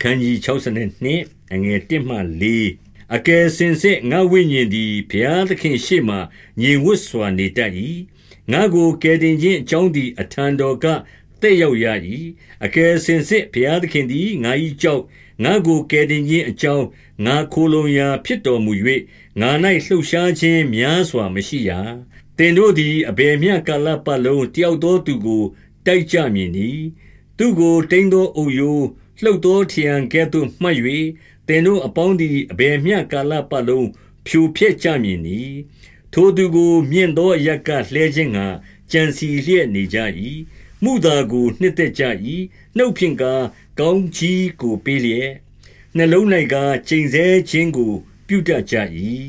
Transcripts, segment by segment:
ခန်းကြီး62အငယ်1မှ4အကယ်စင်စစ်ငါဝိညာဉ်သည်ဘုရားသခင်ရှေ့မှညင်ဝတ်စွာနေတတ်၏ငါကိုကယ်တင်ခြင်းအကြောင်းသည်အထံတော်ကတဲ့ရောက်ရ၏အကယ်စင်စစ်ဘုရားသခင်သည်ငါ၏ကြောက်ငါကိုကယ်တင်ခြင်းအကြောင်းငါခိုလုံရာဖြစ်တော်မူ၍ငါ၌လှုပ်ရှားခြင်းများစွာမရှိရတင်တို့သည်အဘယ်မျှကာလပတ်လုံးတယောက်သောသူကိုတိုက်ကြမည်နီသူကိုတိမ်သောအုပ်ယိုး လှုပ်သောထရံကဲ့သို့မှတ်၍တင်တို့အပေါင်းသည်အဘယ်မျှကာလပတ်လုံးဖြိုဖျက်ကြမည်နီထိုသူကိုမြင့်သောရက်ကလှဲခြင်းငါကြံစီလျက်နေကြ၏မှုသာကိုနှစ်သက်ကြ၏နှုတ်ဖြင့်ကားကောင်းကြီးကိုပေးလျက်နှလုံး၌ကားချိန်ဆခြင်းကို ပြုတတ်ကြ၏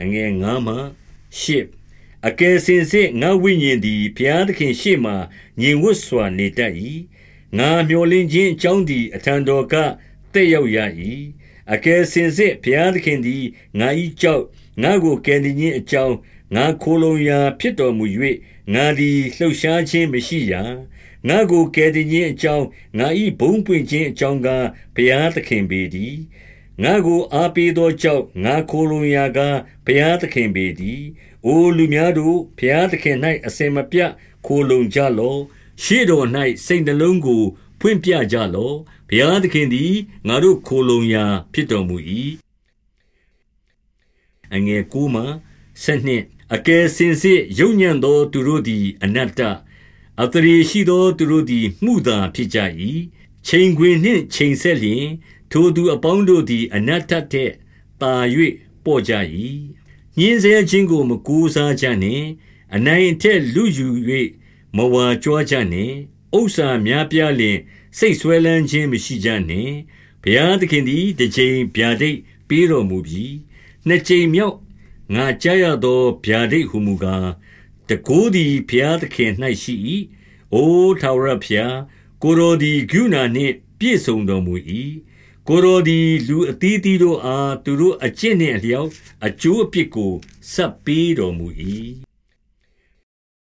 အငယ်ငါမှရှစ်အကယ်စင်စစ်ငါဝိညာဉ်သည်ဘုရားသခင်ရှေ့မှညင်ဝတ်စွာနေတတ်၏ ငါမျော်လင့်ခြင်းအကြောင်းသည်အထံတော်ကတဲ့ရောက်ရ၏အကယ်စင်စစ်ဘုရားသခင်သည်ငါ၏ကြောက်ငါကိုကယ်တင်ခြင်းအကြောင်းငါခိုလုံရာဖြစ်တော်မူ၍ငါသည်လှုပ်ရှားခြင်းမရှိရာငါကိုကယ်တင်ခြင်းအကြောင်းငါ၏ဘုံပွင့်ခြင်းအကြောင်းကဘုရားသခင်ပေသည်ငါကိုအားပေးသောကြောင့်ငါခိုလုံရာကဘုရားသခင်ပေသည်။အိုလူများတို့ဘုရားသခင်၌အစင်မပြတ်ခိုလုံကြလော့။ ရှေ့တော်၌စိတ်နှလုံးကို ဖွင့်ပြကြလော့။ဘုရားသခင်သည်ငါတို့ခိုလုံရာ ဖြစ်တော်မူ၏။အငယ်ကိုမှဆက်နှင့်အကယ်စင်စစ်ယုံညံ့သော သူတို့သည် အနတ္တအတရေရှိသော သူတို့သည်မှုသာဖြစ်ကြ၏ချိန်ခွင်နှင့်ချိန်ဆက်လျင် ထိုသူအပေါင်းတို့သည် အနတ္တတဲ့တာ၍ပေါ့ကြ၏ညင်းဆဲခြင်းကိုမကူစားကြနှင့် အနိုင်အထက်လူယူ၍ မဝါကြွားကြနှင့်ဥစ္စာများပြားလျင်စိတ်ဆွဲလန်းခြင်းမရှိကြနှင့်ဘုရားသခင်သည်တစ်ချိန်ဗျာဒိတ်ပေးတော်မူပြီးနှစ်ချိန်မြောက်ငါကြားရသောဗျာဒိတ်ဟုမူကားတကိုးသည်ဘုရားသခင်၌ရှိ၏အိုထာဝရဘုရားကိုယ်တော်သည်ဂုဏနှင့် ပြည့်စုံတော်မူ၏ကိုယ်တော်သည်လူအသီးသီးတို့အားသူတို့အကျင့်နှင့်အလျောက်အကျိုးအပြစ်ကိုဆက်ပေးတော်မူ၏